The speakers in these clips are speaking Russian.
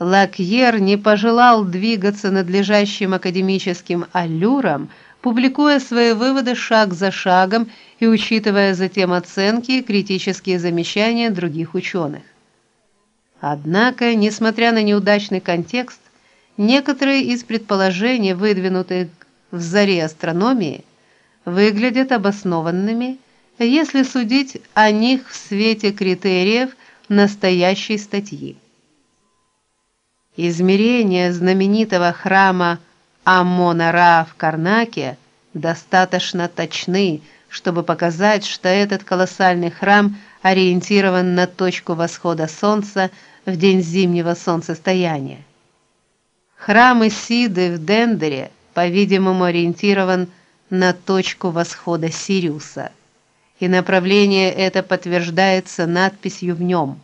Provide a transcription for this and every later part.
Лакьер не пожелал двигаться надлежащим академическим аллюром, публикуя свои выводы шаг за шагом и учитывая затем оценки и критические замечания других ученых. Однако, несмотря на неудачный контекст, некоторые из предположений, выдвинутых в заре астрономии, выглядят обоснованными, если судить о них в свете критериев настоящей статьи. Измерения знаменитого храма Аммон-Ра в Карнаке достаточно точны, чтобы показать, что этот колоссальный храм ориентирован на точку восхода солнца в день зимнего солнцестояния. Храм Исиды в Дендере, по-видимому, ориентирован на точку восхода Сириуса, и направление это подтверждается надписью в нем –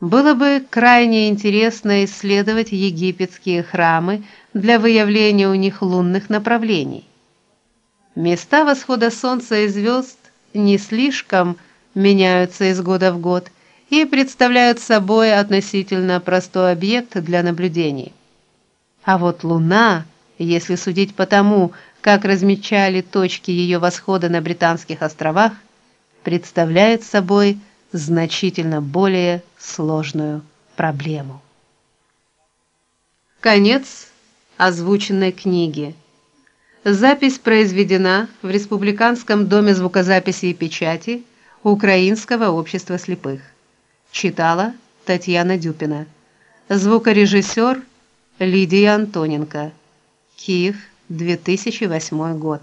было бы крайне интересно исследовать египетские храмы для выявления у них лунных направлений. Места восхода солнца и звезд не слишком меняются из года в год и представляют собой относительно простой объект для наблюдений. А вот луна, если судить по тому, как размечали точки ее восхода на британских островах, представляет собой значительно более сложную проблему. Конец озвученной книги. Запись произведена в Республиканском доме звукозаписи и печати Украинского общества слепых. Читала Татьяна Дюпина. Звукорежиссер Лидия Антоненко. Киев, 2008 год.